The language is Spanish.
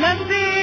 las